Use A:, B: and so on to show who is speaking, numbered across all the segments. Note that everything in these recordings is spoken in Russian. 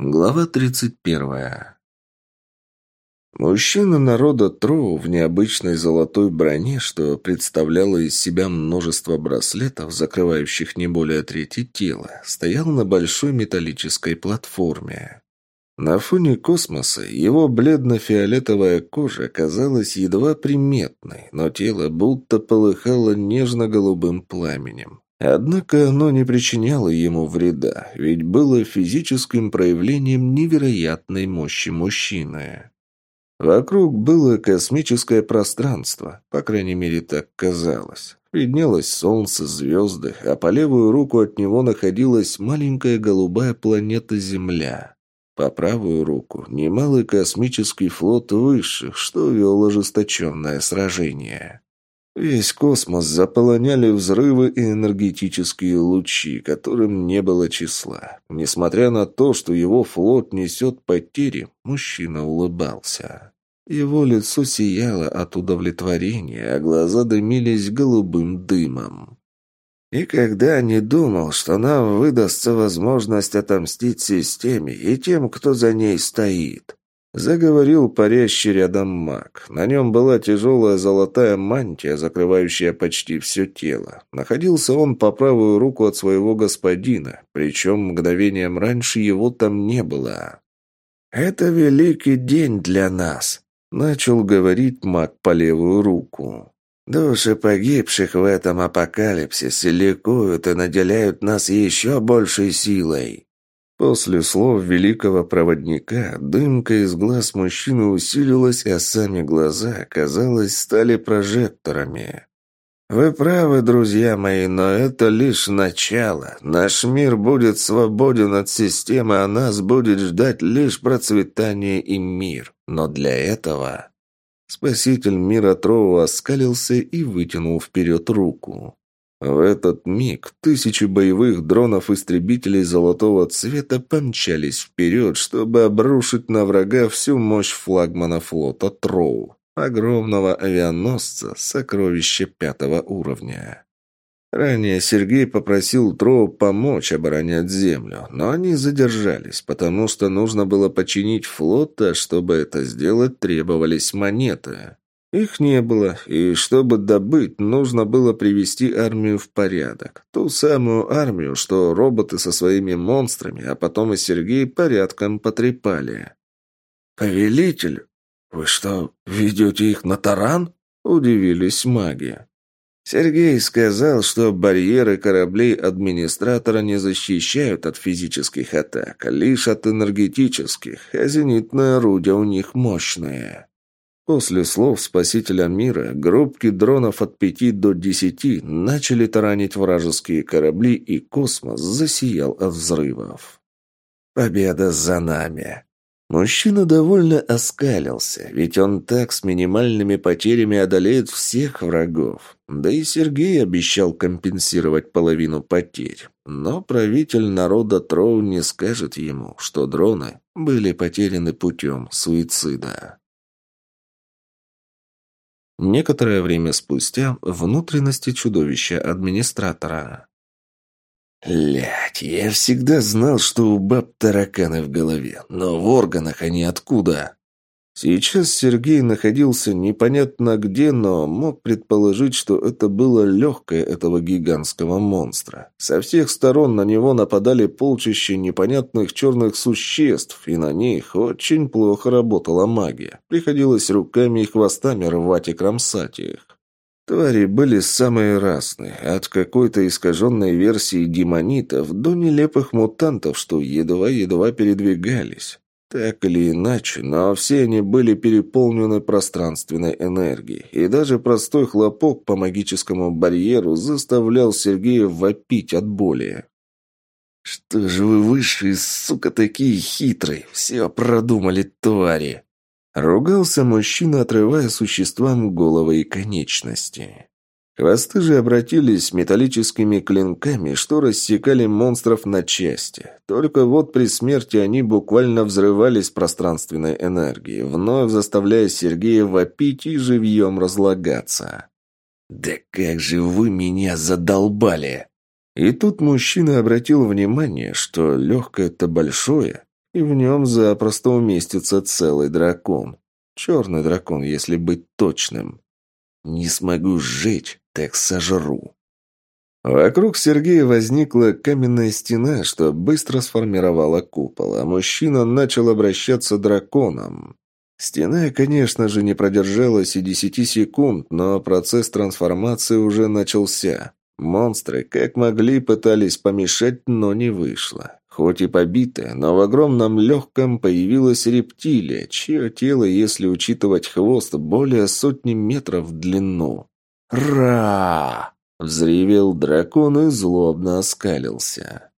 A: Глава 31. Мужчина народа Троу в необычной золотой броне, что представляло из себя множество браслетов, закрывающих не более трети тела, стоял на большой металлической платформе. На фоне космоса его бледно-фиолетовая кожа казалась едва приметной, но тело будто полыхало нежно-голубым пламенем. Однако оно не причиняло ему вреда, ведь было физическим проявлением невероятной мощи мужчины. Вокруг было космическое пространство, по крайней мере так казалось. Виднелось солнце, звезды, а по левую руку от него находилась маленькая голубая планета Земля. По правую руку немалый космический флот высших, что вел ожесточенное сражение. Весь космос заполоняли взрывы и энергетические лучи, которым не было числа. Несмотря на то, что его флот несет потери, мужчина улыбался. Его лицо сияло от удовлетворения, а глаза дымились голубым дымом. И когда не думал, что нам выдастся возможность отомстить системе и тем, кто за ней стоит. Заговорил парящий рядом маг. На нем была тяжелая золотая мантия, закрывающая почти все тело. Находился он по правую руку от своего господина, причем мгновением раньше его там не было. «Это великий день для нас», — начал говорить маг по левую руку. «Души погибших в этом апокалипсисе ликуют и наделяют нас еще большей силой». После слов великого проводника дымка из глаз мужчины усилилась, а сами глаза, казалось, стали прожекторами. «Вы правы, друзья мои, но это лишь начало. Наш мир будет свободен от системы, а нас будет ждать лишь процветание и мир. Но для этого...» Спаситель мира Троу оскалился и вытянул вперед руку. В этот миг тысячи боевых дронов-истребителей золотого цвета помчались вперед, чтобы обрушить на врага всю мощь флагмана флота Троу, огромного авианосца, сокровища пятого уровня. Ранее Сергей попросил Троу помочь оборонять землю, но они задержались, потому что нужно было починить флот, а чтобы это сделать, требовались монеты. Их не было, и чтобы добыть, нужно было привести армию в порядок. Ту самую армию, что роботы со своими монстрами, а потом и Сергей порядком потрепали. «Повелитель, вы что, ведете их на таран?» – удивились маги. Сергей сказал, что барьеры кораблей администратора не защищают от физических атак, а лишь от энергетических, а зенитное орудие у них мощное. После слов спасителя мира группки дронов от пяти до десяти начали таранить вражеские корабли, и космос засиял от взрывов. «Победа за нами!» Мужчина довольно оскалился, ведь он так с минимальными потерями одолеет всех врагов. Да и Сергей обещал компенсировать половину потерь. Но правитель народа Троу не скажет ему, что дроны были потеряны путем суицида. Некоторое время спустя внутренности чудовища администратора. Лять, я всегда знал, что у баб тараканы в голове, но в органах они откуда? Сейчас Сергей находился непонятно где, но мог предположить, что это было легкое этого гигантского монстра. Со всех сторон на него нападали полчища непонятных черных существ, и на них очень плохо работала магия. Приходилось руками и хвостами рвать и кромсать их. Твари были самые разные, от какой-то искаженной версии демонитов до нелепых мутантов, что едва-едва передвигались. Так или иначе, но все они были переполнены пространственной энергией, и даже простой хлопок по магическому барьеру заставлял Сергея вопить от боли. «Что же вы высшие, сука, такие хитрые? Все продумали, твари!» Ругался мужчина, отрывая существам головы и конечности. Хвосты же обратились металлическими клинками, что рассекали монстров на части. Только вот при смерти они буквально взрывались пространственной энергией, вновь заставляя Сергея вопить и живьем разлагаться. «Да как же вы меня задолбали!» И тут мужчина обратил внимание, что легкое-то большое, и в нем запросто уместится целый дракон. Черный дракон, если быть точным. Не смогу сжечь, так сожру. Вокруг Сергея возникла каменная стена, что быстро сформировала купол, а мужчина начал обращаться драконом. Стена, конечно же, не продержалась и десяти секунд, но процесс трансформации уже начался. Монстры, как могли, пытались помешать, но не вышло. Хоть и побитая, но в огромном легком появилась рептилия, чье тело, если учитывать хвост, более сотни метров в длину. «Ра!» — взревел дракон и злобно оскалился.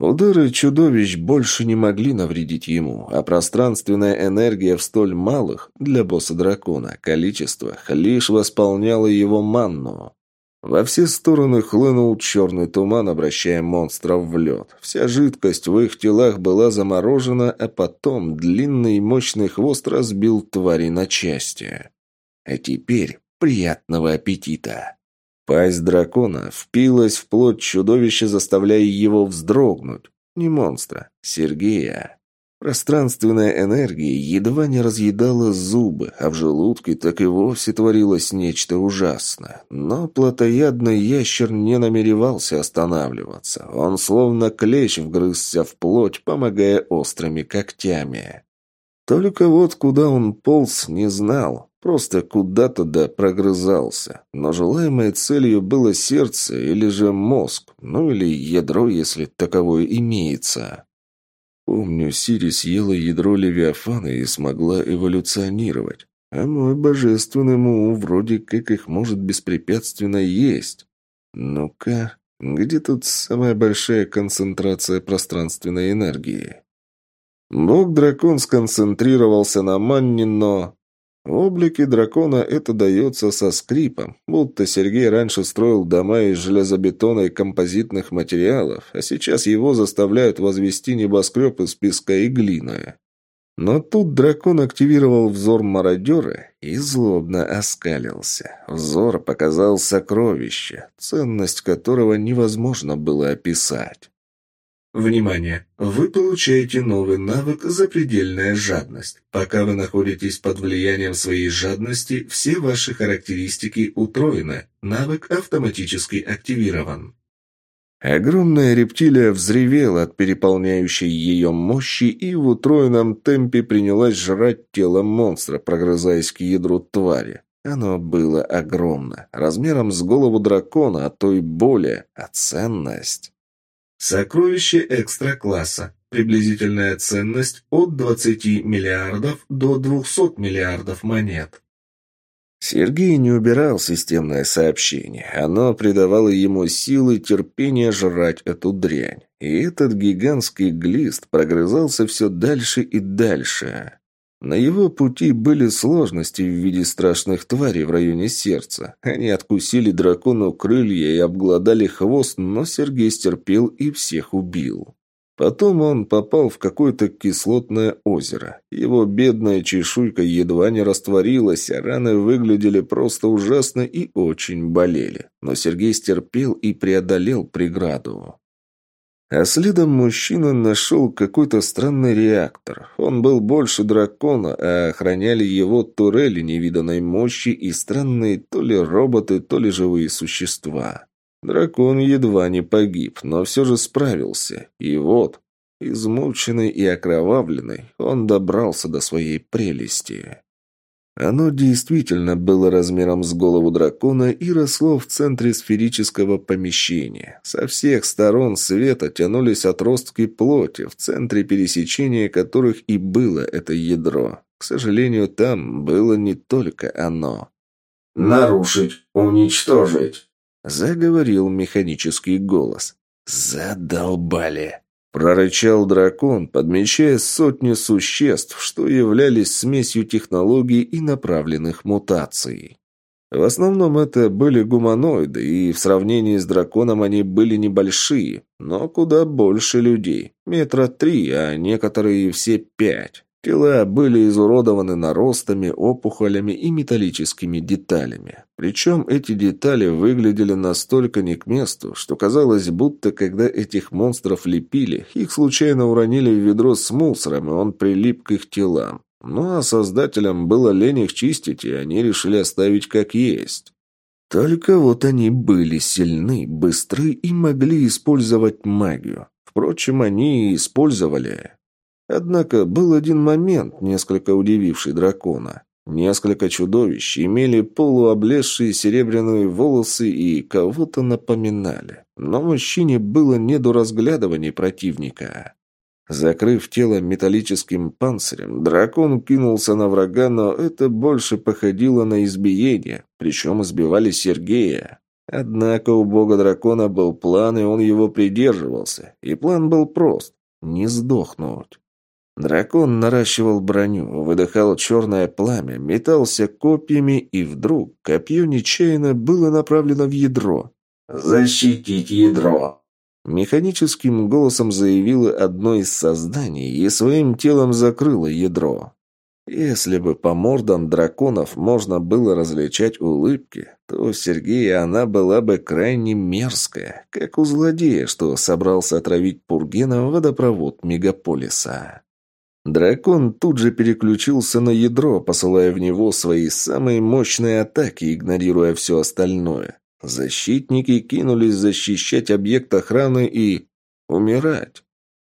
A: Удары чудовищ больше не могли навредить ему, а пространственная энергия в столь малых, для босса-дракона, количествах лишь восполняла его манну. Во все стороны хлынул черный туман, обращая монстров в лед. Вся жидкость в их телах была заморожена, а потом длинный мощный хвост разбил твари на части. А теперь приятного аппетита! Пасть дракона впилась в плоть чудовища, заставляя его вздрогнуть. Не монстра, Сергея. Пространственная энергия едва не разъедала зубы, а в желудке так и вовсе творилось нечто ужасное. Но плотоядный ящер не намеревался останавливаться. Он словно клещ вгрызся в плоть, помогая острыми когтями. Только вот куда он полз, не знал. Просто куда-то да прогрызался. Но желаемой целью было сердце или же мозг, ну или ядро, если таковое имеется. Помню, Сири съела ядро Левиафана и смогла эволюционировать. А мой божественный Муу вроде как их может беспрепятственно есть. Ну-ка, где тут самая большая концентрация пространственной энергии? Бог-дракон сконцентрировался на манне, но в облике дракона это дается со скрипом, будто Сергей раньше строил дома из железобетона и композитных материалов, а сейчас его заставляют возвести небоскреб из песка и глины. Но тут дракон активировал взор мародера и злобно оскалился. Взор показал сокровище, ценность которого невозможно было описать.
B: Внимание! Вы получаете новый навык «Запредельная жадность». Пока вы находитесь под влиянием своей жадности, все ваши характеристики утроены. Навык автоматически активирован.
A: Огромная рептилия взревела от переполняющей ее мощи и в утроенном темпе принялась жрать тело монстра, прогрызаясь к ядру твари. Оно было огромно, размером с голову дракона, а то и более, а ценность...
B: Сокровище экстра-класса. Приблизительная ценность от 20 миллиардов до 200 миллиардов монет.
A: Сергей не убирал системное сообщение. Оно придавало ему силы и терпение жрать эту дрянь. И этот гигантский глист прогрызался все дальше и дальше. На его пути были сложности в виде страшных тварей в районе сердца. Они откусили дракону крылья и обглодали хвост, но Сергей стерпел и всех убил. Потом он попал в какое-то кислотное озеро. Его бедная чешуйка едва не растворилась, а раны выглядели просто ужасно и очень болели. Но Сергей стерпел и преодолел преграду. А следом мужчина нашел какой-то странный реактор. Он был больше дракона, а охраняли его турели невиданной мощи и странные то ли роботы, то ли живые существа. Дракон едва не погиб, но все же справился. И вот, измученный и окровавленный, он добрался до своей прелести. Оно действительно было размером с голову дракона и росло в центре сферического помещения. Со всех сторон света тянулись отростки плоти, в центре пересечения которых и было это ядро. К сожалению, там было не только оно.
B: «Нарушить, уничтожить», —
A: заговорил механический голос. «Задолбали!» Прорычал дракон, подмечая сотни существ, что являлись смесью технологий и направленных мутаций. В основном это были гуманоиды, и в сравнении с драконом они были небольшие, но куда больше людей. Метра три, а некоторые все пять. Тела были изуродованы наростами, опухолями и металлическими деталями. Причем эти детали выглядели настолько не к месту, что казалось, будто когда этих монстров лепили, их случайно уронили в ведро с мусором, и он прилип к их телам. Ну а создателям было лень их чистить, и они решили оставить как есть. Только вот они были сильны, быстры и могли использовать магию. Впрочем, они и использовали. Однако был один момент, несколько удививший дракона. Несколько чудовищ имели полуоблезшие серебряные волосы и кого-то напоминали. Но мужчине было не до разглядываний противника. Закрыв тело металлическим панцирем, дракон кинулся на врага, но это больше походило на избиение, причем избивали Сергея. Однако у бога дракона был план, и он его придерживался. И план был прост – не сдохнуть. Дракон наращивал броню, выдыхал черное пламя, метался копьями, и вдруг копье нечаянно было направлено в ядро.
B: «Защитить ядро!»
A: Механическим голосом заявило одно из созданий и своим телом закрыло ядро. Если бы по мордам драконов можно было различать улыбки, то у Сергея она была бы крайне мерзкая, как у злодея, что собрался отравить Пургена водопровод мегаполиса. Дракон тут же переключился на ядро, посылая в него свои самые мощные атаки, игнорируя все остальное. Защитники кинулись защищать объект охраны и... умирать.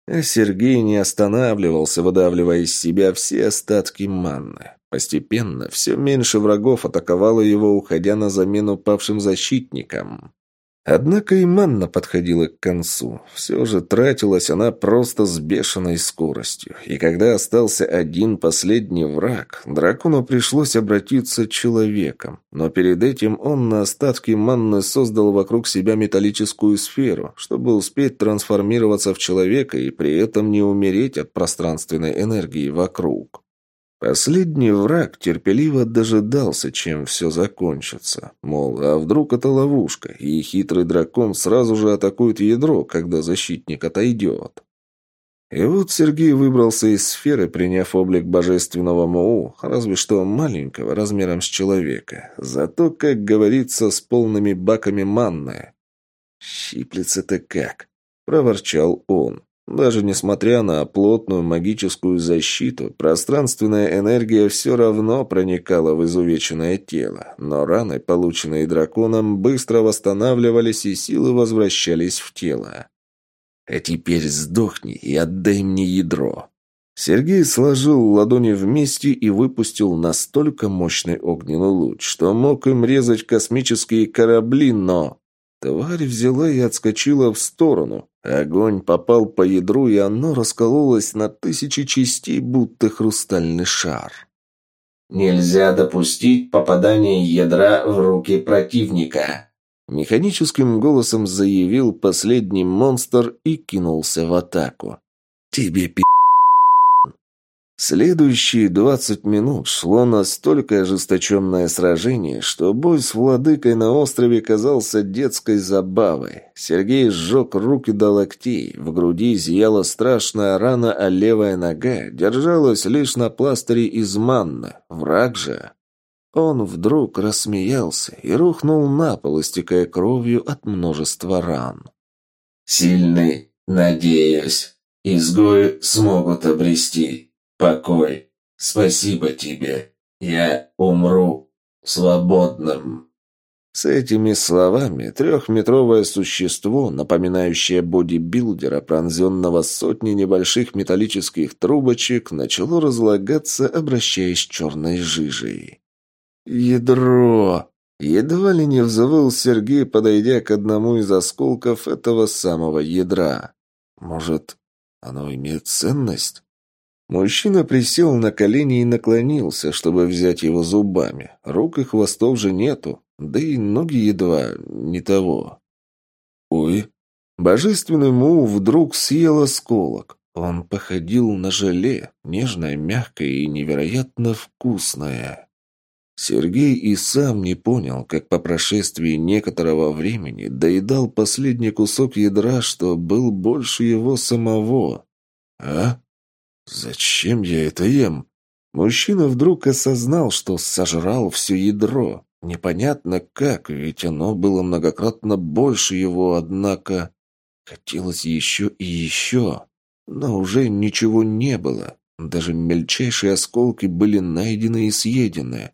A: А Сергей не останавливался, выдавливая из себя все остатки манны. Постепенно все меньше врагов атаковало его, уходя на замену павшим защитникам. Однако и манна подходила к концу. Все же тратилась она просто с бешеной скоростью. И когда остался один последний враг, дракону пришлось обратиться человеком. Но перед этим он на остатки манны создал вокруг себя металлическую сферу, чтобы успеть трансформироваться в человека и при этом не умереть от пространственной энергии вокруг. Последний враг терпеливо дожидался, чем все закончится. Мол, а вдруг это ловушка, и хитрый дракон сразу же атакует ядро, когда защитник отойдет. И вот Сергей выбрался из сферы, приняв облик божественного Моу, разве что маленького, размером с человека. Зато, как говорится, с полными баками манны. «Щиплется-то как!» — проворчал он. Даже несмотря на плотную магическую защиту, пространственная энергия все равно проникала в изувеченное тело, но раны, полученные драконом, быстро восстанавливались и силы возвращались в тело. «А теперь сдохни и отдай мне ядро». Сергей сложил ладони вместе и выпустил настолько мощный огненный луч, что мог им резать космические корабли, но... Тварь взяла и отскочила в сторону. Огонь попал по ядру, и оно раскололось на тысячи частей, будто хрустальный шар.
B: «Нельзя допустить попадания ядра в руки противника»,
A: Механическим голосом заявил последний монстр и кинулся в атаку. «Тебе пи***!» Следующие двадцать минут шло настолько ожесточенное сражение, что бой с владыкой на острове казался детской забавой. Сергей сжег руки до локтей, в груди зияла страшная рана, а левая нога держалась лишь на пластыре из манны. Враг же... Он вдруг рассмеялся и рухнул на пол, истекая кровью от множества ран.
B: «Сильный, надеюсь. Изгои смогут обрести покой. Спасибо тебе. Я умру свободным».
A: С этими словами трехметровое существо, напоминающее бодибилдера, пронзенного сотней небольших металлических трубочек, начало разлагаться, обращаясь черной жижей. «Ядро!» Едва ли не взвыл Сергей, подойдя к одному из осколков этого самого ядра. «Может, оно имеет ценность?» Мужчина присел на колени и наклонился, чтобы взять его зубами. Рук и хвостов же нету, да и ноги едва не того. Ой, божественный Му вдруг съел осколок. Он походил на желе, нежное, мягкое и невероятно вкусное. Сергей и сам не понял, как по прошествии некоторого времени доедал последний кусок ядра, что был больше его самого. А? Зачем я это ем? Мужчина вдруг осознал, что сожрал все ядро. Непонятно как, ведь оно было многократно больше его, однако... Хотелось еще и еще, но уже ничего не было. Даже мельчайшие осколки были найдены и съедены.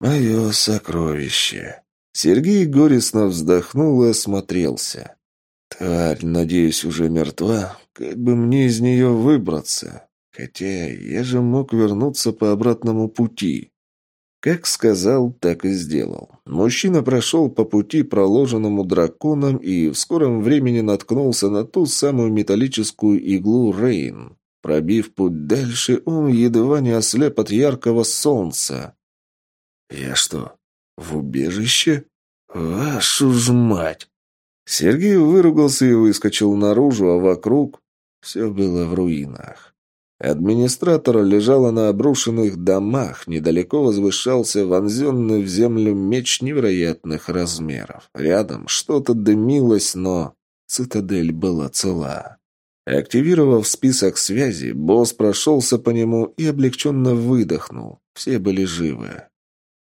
A: «Мое сокровище!» Сергей горестно вздохнул и осмотрелся. «Тварь, надеюсь, уже мертва. Как бы мне из нее выбраться? Хотя я же мог вернуться по обратному пути». Как сказал, так и сделал. Мужчина прошел по пути, проложенному драконом, и в скором времени наткнулся на ту самую металлическую иглу Рейн. Пробив путь дальше, он едва не ослеп от яркого солнца. «Я что, в убежище? Вашу ж мать!» Сергей выругался и выскочил наружу, а вокруг все было в руинах. Администратор лежала на обрушенных домах, недалеко возвышался вонзенный в землю меч невероятных размеров. Рядом что-то дымилось, но цитадель была цела. Активировав список связи, босс прошелся по нему и облегченно выдохнул. Все были живы.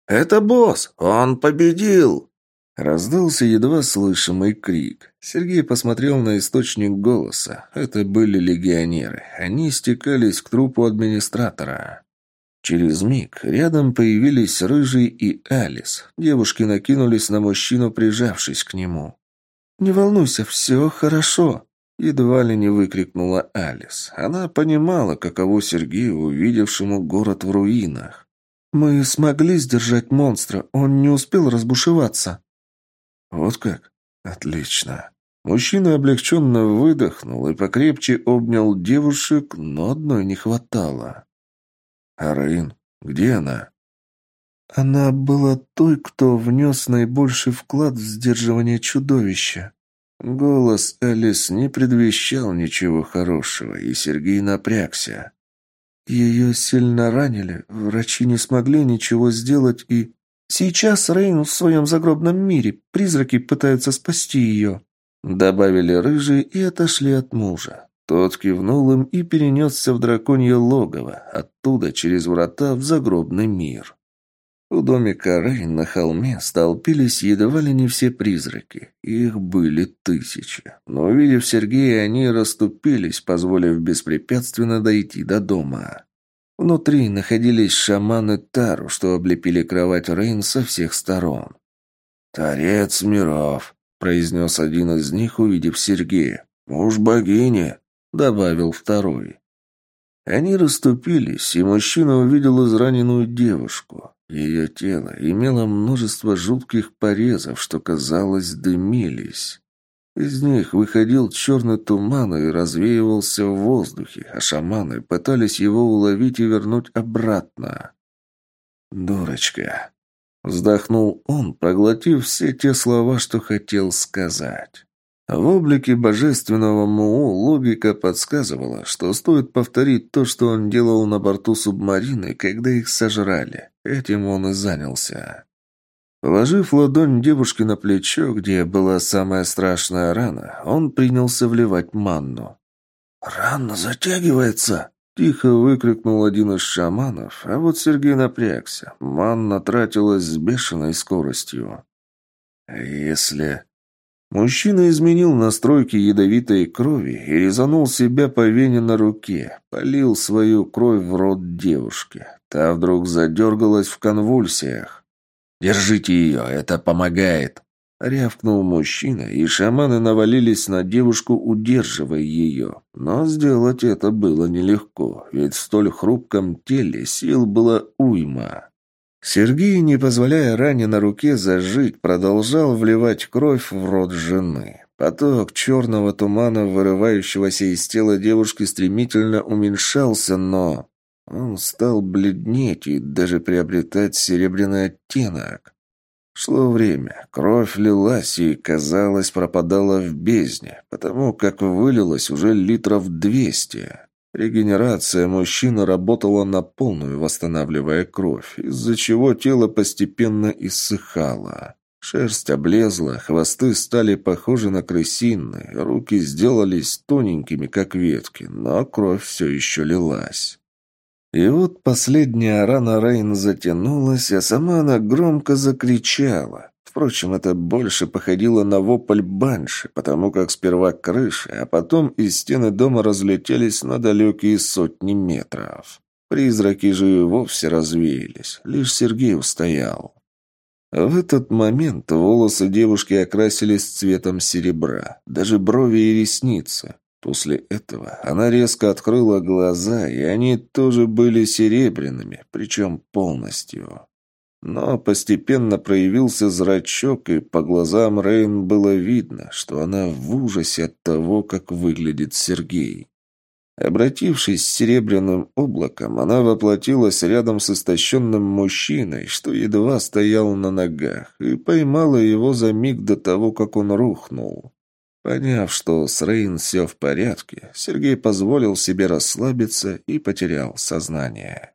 A: «Это босс! Он победил!» Раздался едва слышимый крик. Сергей посмотрел на источник голоса. Это были легионеры. Они стекались к трупу администратора. Через миг рядом появились Рыжий и Алис. Девушки накинулись на мужчину, прижавшись к нему. «Не волнуйся, все хорошо!» Едва ли не выкрикнула Алис. Она понимала, каково Сергею, увидевшему город в руинах. «Мы смогли сдержать монстра, он не успел разбушеваться». «Вот как? Отлично». Мужчина облегченно выдохнул и покрепче обнял девушек, но одной не хватало. «Арин, где она?» «Она была той, кто внес наибольший вклад в сдерживание чудовища». Голос Элис не предвещал ничего хорошего, и Сергей напрягся. Ее сильно ранили, врачи не смогли ничего сделать и... Сейчас Рейн в своем загробном мире. Призраки пытаются спасти ее». Добавили рыжие и отошли от мужа. Тот кивнул им и перенесся в драконье логово, оттуда через врата в загробный мир. У домика Рейн на холме столпились едва ли не все призраки. Их были тысячи. Но, увидев Сергея, они расступились, позволив беспрепятственно дойти до дома. Внутри находились шаманы Тару, что облепили кровать Рейн со всех сторон. «Торец миров», — произнес один из них, увидев Сергея. «Муж богини», — добавил второй. Они расступились, и мужчина увидел израненную девушку. Ее тело имело множество жутких порезов, что, казалось, дымились. Из них выходил черный туман и развеивался в воздухе, а шаманы пытались его уловить и вернуть обратно. «Дурочка!» Вздохнул он, проглотив все те слова, что хотел сказать. В облике божественного Муу логика подсказывала, что стоит повторить то, что он делал на борту субмарины, когда их сожрали. Этим он и занялся. Положив ладонь девушки на плечо, где была самая страшная рана, он принялся вливать манну. «Рана затягивается!» – тихо выкрикнул один из шаманов, а вот Сергей напрягся. Манна тратилась с бешеной скоростью. «Если...» Мужчина изменил настройки ядовитой крови и резанул себя по вене на руке, полил свою кровь в рот девушки. Та вдруг задергалась в конвульсиях. «Держите ее, это помогает!» Рявкнул мужчина, и шаманы навалились на девушку, удерживая ее. Но сделать это было нелегко, ведь в столь хрупком теле сил было уйма. Сергей, не позволяя ране на руке зажить, продолжал вливать кровь в рот жены. Поток черного тумана, вырывающегося из тела девушки, стремительно уменьшался, но... Он стал бледнеть и даже приобретать серебряный оттенок. Шло время, кровь лилась и, казалось, пропадала в бездне, потому как вылилось уже литров двести. Регенерация мужчины работала на полную, восстанавливая кровь, из-за чего тело постепенно иссыхало. Шерсть облезла, хвосты стали похожи на крысиные, руки сделались тоненькими, как ветки, но кровь все еще лилась. И вот последняя рана Рейн затянулась, а сама она громко закричала. Впрочем, это больше походило на вопль банши, потому как сперва крыши, а потом из стены дома разлетелись на далекие сотни метров. Призраки же и вовсе развеялись, лишь Сергей устоял. В этот момент волосы девушки окрасились цветом серебра, даже брови и ресницы. После этого она резко открыла глаза, и они тоже были серебряными, причем полностью. Но постепенно проявился зрачок, и по глазам Рейн было видно, что она в ужасе от того, как выглядит Сергей. Обратившись с серебряным облаком, она воплотилась рядом с истощенным мужчиной, что едва стоял на ногах, и поймала его за миг до того, как он рухнул. Поняв, что с Рейн все в порядке, Сергей позволил себе расслабиться и потерял сознание.